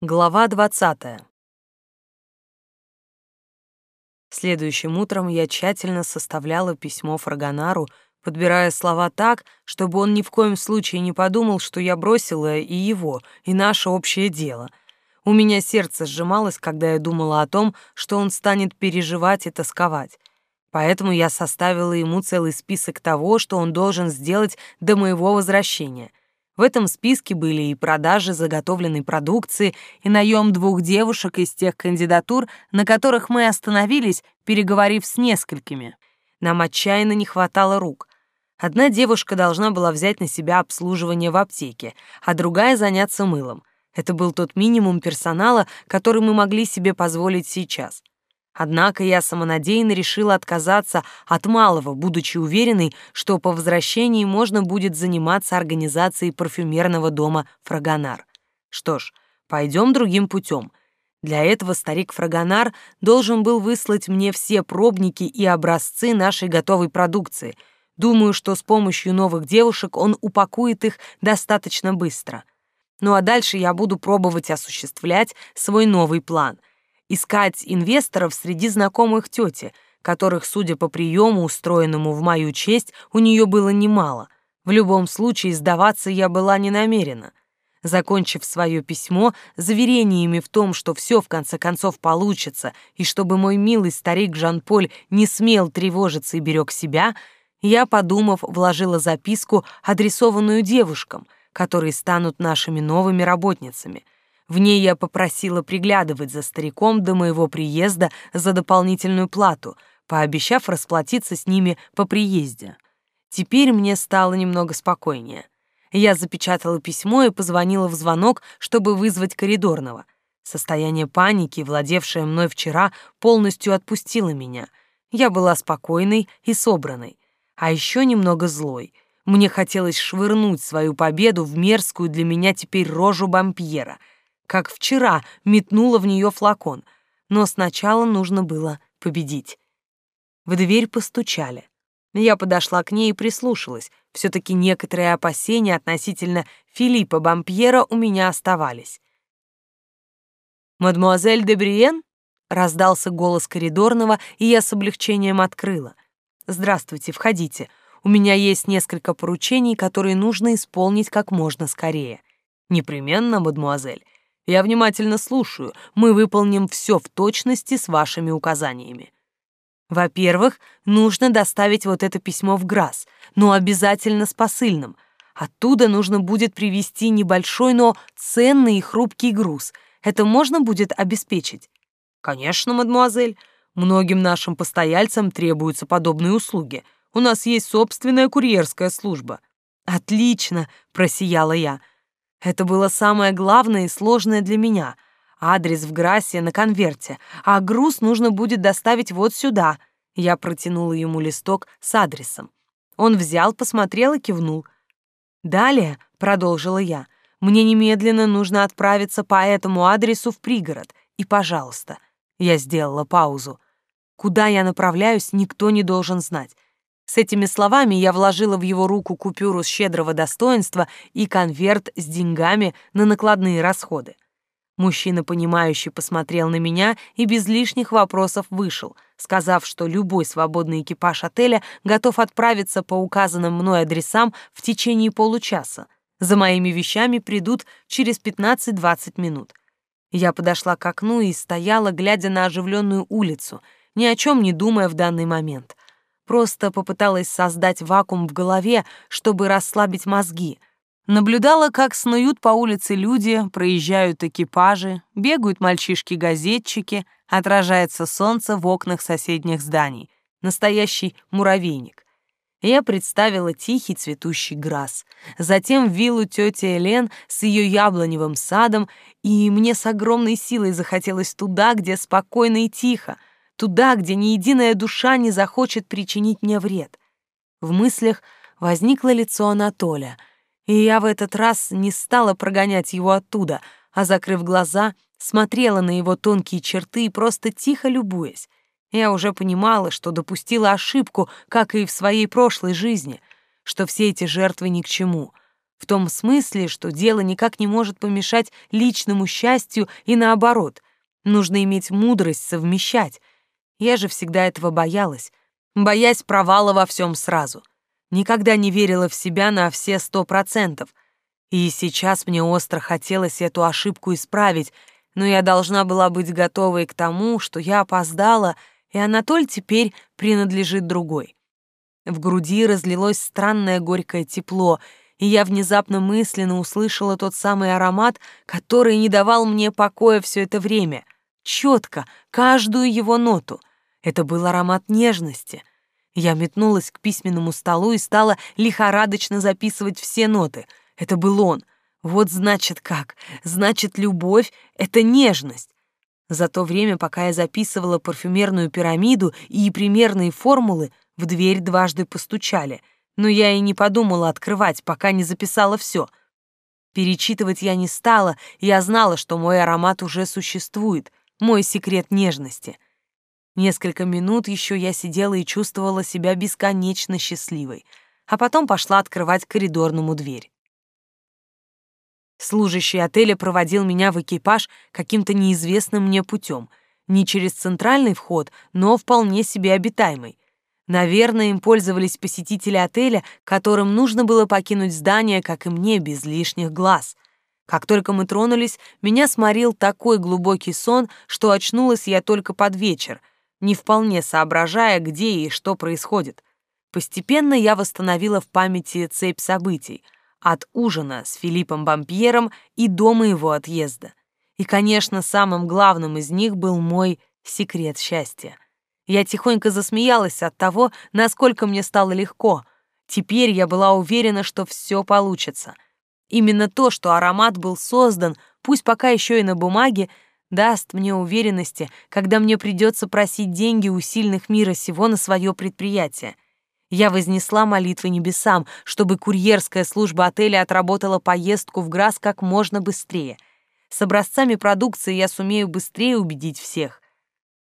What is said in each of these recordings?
Глава 20. Следующим утром я тщательно составляла письмо Фрагонару, подбирая слова так, чтобы он ни в коем случае не подумал, что я бросила и его, и наше общее дело. У меня сердце сжималось, когда я думала о том, что он станет переживать и тосковать. Поэтому я составила ему целый список того, что он должен сделать до моего возвращения. В этом списке были и продажи заготовленной продукции, и наем двух девушек из тех кандидатур, на которых мы остановились, переговорив с несколькими. Нам отчаянно не хватало рук. Одна девушка должна была взять на себя обслуживание в аптеке, а другая заняться мылом. Это был тот минимум персонала, который мы могли себе позволить сейчас. Однако я самонадеянно решила отказаться от малого, будучи уверенной, что по возвращении можно будет заниматься организацией парфюмерного дома «Фрагонар». Что ж, пойдем другим путем. Для этого старик Фрагонар должен был выслать мне все пробники и образцы нашей готовой продукции. Думаю, что с помощью новых девушек он упакует их достаточно быстро. Ну а дальше я буду пробовать осуществлять свой новый план — искать инвесторов среди знакомых тети, которых, судя по приему, устроенному в мою честь, у нее было немало. В любом случае, сдаваться я была не намерена. Закончив свое письмо заверениями в том, что все в конце концов получится, и чтобы мой милый старик Жан-Поль не смел тревожиться и берег себя, я, подумав, вложила записку, адресованную девушкам, которые станут нашими новыми работницами — в ней я попросила приглядывать за стариком до моего приезда за дополнительную плату, пообещав расплатиться с ними по приезде. Теперь мне стало немного спокойнее. Я запечатала письмо и позвонила в звонок, чтобы вызвать коридорного. Состояние паники, владевшее мной вчера, полностью отпустило меня. Я была спокойной и собранной, а еще немного злой. Мне хотелось швырнуть свою победу в мерзкую для меня теперь рожу бампьера — как вчера метнула в нее флакон, но сначала нужно было победить. В дверь постучали. Я подошла к ней и прислушалась. все таки некоторые опасения относительно Филиппа Бампьера у меня оставались. «Мадемуазель де Бриен?» — раздался голос коридорного, и я с облегчением открыла. «Здравствуйте, входите. У меня есть несколько поручений, которые нужно исполнить как можно скорее». «Непременно, мадемуазель. Я внимательно слушаю. Мы выполним все в точности с вашими указаниями. Во-первых, нужно доставить вот это письмо в Грасс, но обязательно с посыльным. Оттуда нужно будет привезти небольшой, но ценный и хрупкий груз. Это можно будет обеспечить? Конечно, мадемуазель. Многим нашим постояльцам требуются подобные услуги. У нас есть собственная курьерская служба. Отлично, просияла я. Это было самое главное и сложное для меня. Адрес в Грассе на конверте, а груз нужно будет доставить вот сюда. Я протянула ему листок с адресом. Он взял, посмотрел и кивнул. «Далее», — продолжила я, — «мне немедленно нужно отправиться по этому адресу в пригород. И, пожалуйста...» Я сделала паузу. «Куда я направляюсь, никто не должен знать. С этими словами я вложила в его руку купюру щедрого достоинства и конверт с деньгами на накладные расходы. Мужчина, понимающий, посмотрел на меня и без лишних вопросов вышел, сказав, что любой свободный экипаж отеля готов отправиться по указанным мной адресам в течение получаса. За моими вещами придут через 15-20 минут. Я подошла к окну и стояла, глядя на оживленную улицу, ни о чем не думая в данный момент. Просто попыталась создать вакуум в голове, чтобы расслабить мозги. Наблюдала, как снуют по улице люди, проезжают экипажи, бегают мальчишки-газетчики, отражается солнце в окнах соседних зданий. Настоящий муравейник. Я представила тихий цветущий грас, затем виллу тети Элен с ее яблоневым садом, и мне с огромной силой захотелось туда, где спокойно и тихо, туда, где ни единая душа не захочет причинить мне вред. В мыслях возникло лицо Анатолия, и я в этот раз не стала прогонять его оттуда, а, закрыв глаза, смотрела на его тонкие черты и просто тихо любуясь. Я уже понимала, что допустила ошибку, как и в своей прошлой жизни, что все эти жертвы ни к чему. В том смысле, что дело никак не может помешать личному счастью и наоборот. Нужно иметь мудрость совмещать. Я же всегда этого боялась, боясь провала во всем сразу. Никогда не верила в себя на все сто процентов. И сейчас мне остро хотелось эту ошибку исправить, но я должна была быть готовой к тому, что я опоздала, и Анатоль теперь принадлежит другой. В груди разлилось странное горькое тепло, и я внезапно мысленно услышала тот самый аромат, который не давал мне покоя все это время. Четко, каждую его ноту. Это был аромат нежности. Я метнулась к письменному столу и стала лихорадочно записывать все ноты. Это был он. Вот значит как. Значит, любовь — это нежность. За то время, пока я записывала парфюмерную пирамиду и примерные формулы, в дверь дважды постучали, но я и не подумала открывать, пока не записала все. Перечитывать я не стала, я знала, что мой аромат уже существует, мой секрет нежности. Несколько минут еще я сидела и чувствовала себя бесконечно счастливой, а потом пошла открывать коридорному дверь. Служащий отеля проводил меня в экипаж каким-то неизвестным мне путем, не через центральный вход, но вполне себе обитаемый. Наверное, им пользовались посетители отеля, которым нужно было покинуть здание, как и мне, без лишних глаз. Как только мы тронулись, меня сморил такой глубокий сон, что очнулась я только под вечер, не вполне соображая, где и что происходит. Постепенно я восстановила в памяти цепь событий — от ужина с Филиппом Бампьером и до моего отъезда. И, конечно, самым главным из них был мой секрет счастья — я тихонько засмеялась от того, насколько мне стало легко. Теперь я была уверена, что все получится. Именно то, что аромат был создан, пусть пока еще и на бумаге, даст мне уверенности, когда мне придется просить деньги у сильных мира сего на свое предприятие. Я вознесла молитвы небесам, чтобы курьерская служба отеля отработала поездку в Грас как можно быстрее. С образцами продукции я сумею быстрее убедить всех.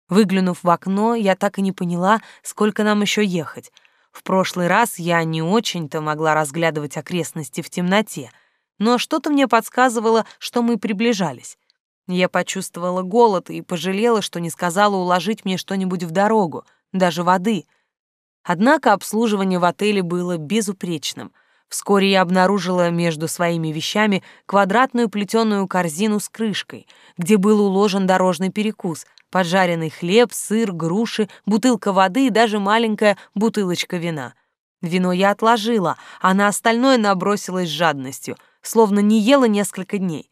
Выглянув в окно, я так и не поняла, сколько нам еще ехать. В прошлый раз я не очень-то могла разглядывать окрестности в темноте, но что-то мне подсказывало, что мы приближались. Я почувствовала голод и пожалела, что не сказала уложить мне что-нибудь в дорогу, даже воды. Однако обслуживание в отеле было безупречным. Вскоре я обнаружила между своими вещами квадратную плетеную корзину с крышкой, где был уложен дорожный перекус, поджаренный хлеб, сыр, груши, бутылка воды и даже маленькая бутылочка вина. Вино я отложила, а на остальное набросилась с жадностью, словно не ела несколько дней.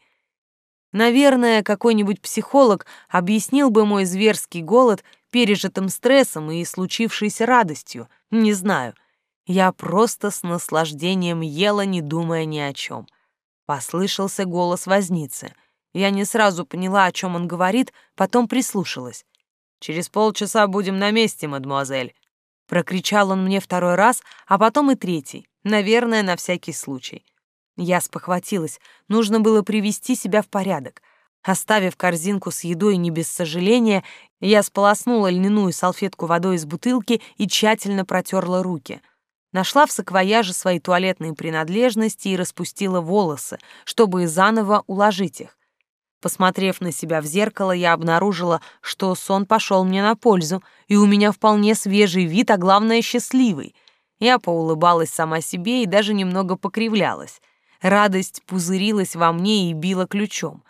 Наверное, какой-нибудь психолог объяснил бы мой зверский голод пережитым стрессом и случившейся радостью. Не знаю. Я просто с наслаждением ела, не думая ни о чем. Послышался голос возницы. Я не сразу поняла, о чем он говорит, потом прислушалась. «Через полчаса будем на месте, мадемуазель», — прокричал он мне второй раз, а потом и третий, наверное, на всякий случай. Я спохватилась, нужно было привести себя в порядок. Оставив корзинку с едой не без сожаления, я сполоснула льняную салфетку водой из бутылки и тщательно протерла руки. Нашла в саквояже свои туалетные принадлежности и распустила волосы, чтобы заново уложить их. Посмотрев на себя в зеркало, я обнаружила, что сон пошел мне на пользу, и у меня вполне свежий вид, а главное, счастливый. Я поулыбалась сама себе и даже немного покривлялась. Радость пузырилась во мне и била ключом.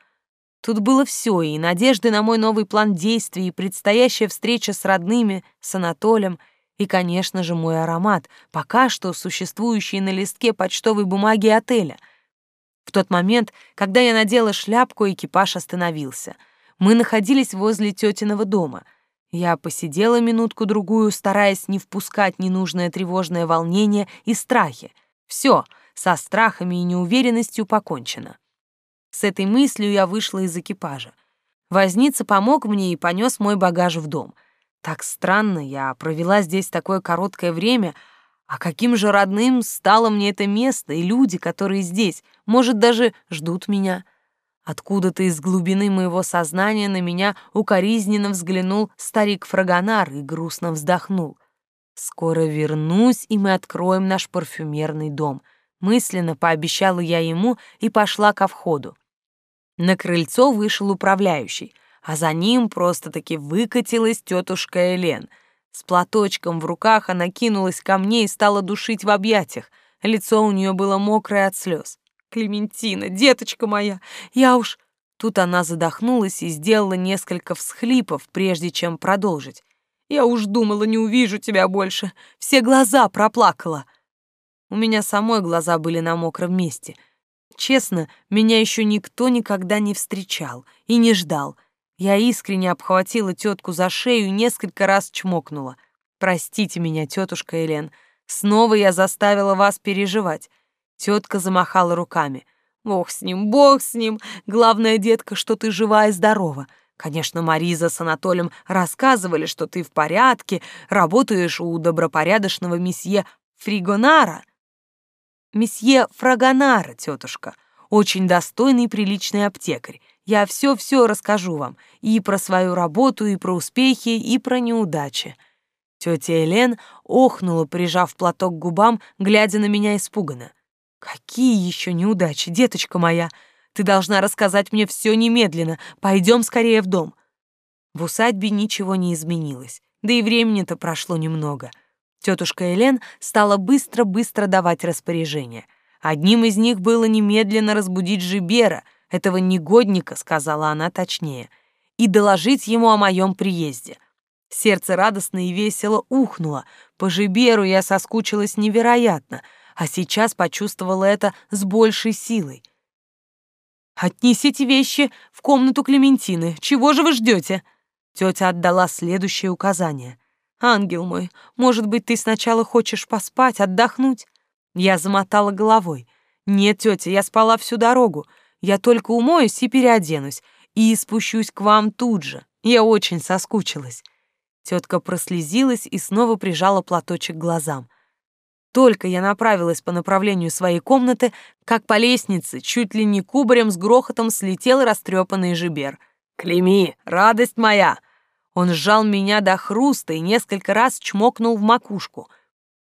Тут было все, и надежды на мой новый план действий, и предстоящая встреча с родными, с Анатолием, и, конечно же, мой аромат, пока что существующий на листке почтовой бумаги отеля — в тот момент, когда я надела шляпку, экипаж остановился. Мы находились возле тетиного дома. Я посидела минутку-другую, стараясь не впускать ненужное тревожное волнение и страхи. Все, со страхами и неуверенностью покончено. С этой мыслью я вышла из экипажа. Возница помог мне и понес мой багаж в дом. Так странно, я провела здесь такое короткое время — а каким же родным стало мне это место и люди, которые здесь, может, даже ждут меня. Откуда-то из глубины моего сознания на меня укоризненно взглянул старик Фрагонар и грустно вздохнул. «Скоро вернусь, и мы откроем наш парфюмерный дом. Мысленно пообещала я ему и пошла ко входу. На крыльцо вышел управляющий, а за ним просто-таки выкатилась тетушка Элен. С платочком в руках она кинулась ко мне и стала душить в объятиях. Лицо у нее было мокрое от слез. «Клементина, деточка моя, я уж...» Тут она задохнулась и сделала несколько всхлипов, прежде чем продолжить. «Я уж думала, не увижу тебя больше. Все глаза проплакала». У меня самой глаза были на мокром месте. Честно, меня еще никто никогда не встречал и не ждал. Я искренне обхватила тетку за шею и несколько раз чмокнула. «Простите меня, тетушка Элен. Снова я заставила вас переживать». Тетка замахала руками. Бог с ним, бог с ним. Главное, детка, что ты жива и здорова. Конечно, Мариза с Анатолием рассказывали, что ты в порядке, работаешь у добропорядочного месье Фригонара. Месье Фрагонара, тетушка, очень достойный и приличный аптекарь. Я все-все расскажу вам, и про свою работу, и про успехи, и про неудачи. Тетя Элен охнула, прижав платок к губам, глядя на меня испуганно. Какие еще неудачи, деточка моя? Ты должна рассказать мне все немедленно. Пойдем скорее в дом. В усадьбе ничего не изменилось, да и времени-то прошло немного. Тетушка Элен стала быстро-быстро давать распоряжения. Одним из них было немедленно разбудить Жибера, этого негодника, сказала она точнее, и доложить ему о моем приезде. Сердце радостно и весело ухнуло. По Жиберу я соскучилась невероятно — а сейчас почувствовала это с большей силой. «Отнесите вещи в комнату Клементины. Чего же вы ждете?» Тетя отдала следующее указание. «Ангел мой, может быть, ты сначала хочешь поспать, отдохнуть?» Я замотала головой. «Нет, тетя, я спала всю дорогу. Я только умоюсь и переоденусь, и спущусь к вам тут же. Я очень соскучилась». Тетка прослезилась и снова прижала платочек к глазам. Только я направилась по направлению своей комнаты, как по лестнице, чуть ли не кубарем с грохотом слетел растрепанный жибер. «Клеми, радость моя!» Он сжал меня до хруста и несколько раз чмокнул в макушку.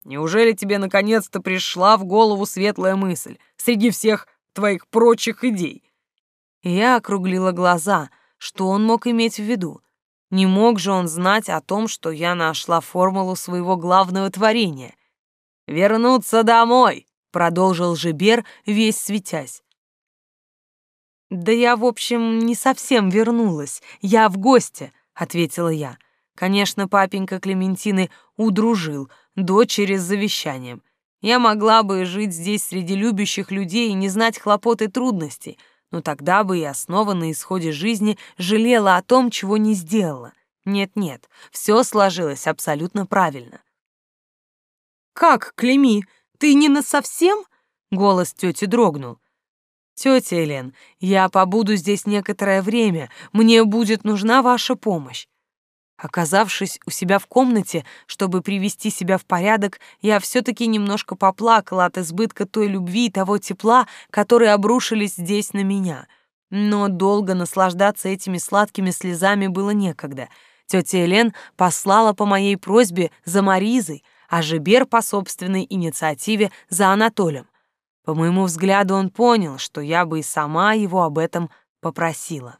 «Неужели тебе наконец-то пришла в голову светлая мысль среди всех твоих прочих идей?» Я округлила глаза. Что он мог иметь в виду? Не мог же он знать о том, что я нашла формулу своего главного творения. «Вернуться домой!» — продолжил Жибер, весь светясь. «Да я, в общем, не совсем вернулась. Я в гости», — ответила я. Конечно, папенька Клементины удружил, дочери с завещанием. Я могла бы жить здесь среди любящих людей и не знать хлопот и трудностей, но тогда бы я снова на исходе жизни жалела о том, чего не сделала. Нет-нет, все сложилось абсолютно правильно. «Как, Клеми, ты не на совсем?» Голос тети дрогнул. «Тетя Элен, я побуду здесь некоторое время, мне будет нужна ваша помощь». Оказавшись у себя в комнате, чтобы привести себя в порядок, я все-таки немножко поплакала от избытка той любви и того тепла, которые обрушились здесь на меня. Но долго наслаждаться этими сладкими слезами было некогда. Тетя Элен послала по моей просьбе за Маризой, а Жибер по собственной инициативе за Анатолием. По моему взгляду, он понял, что я бы и сама его об этом попросила.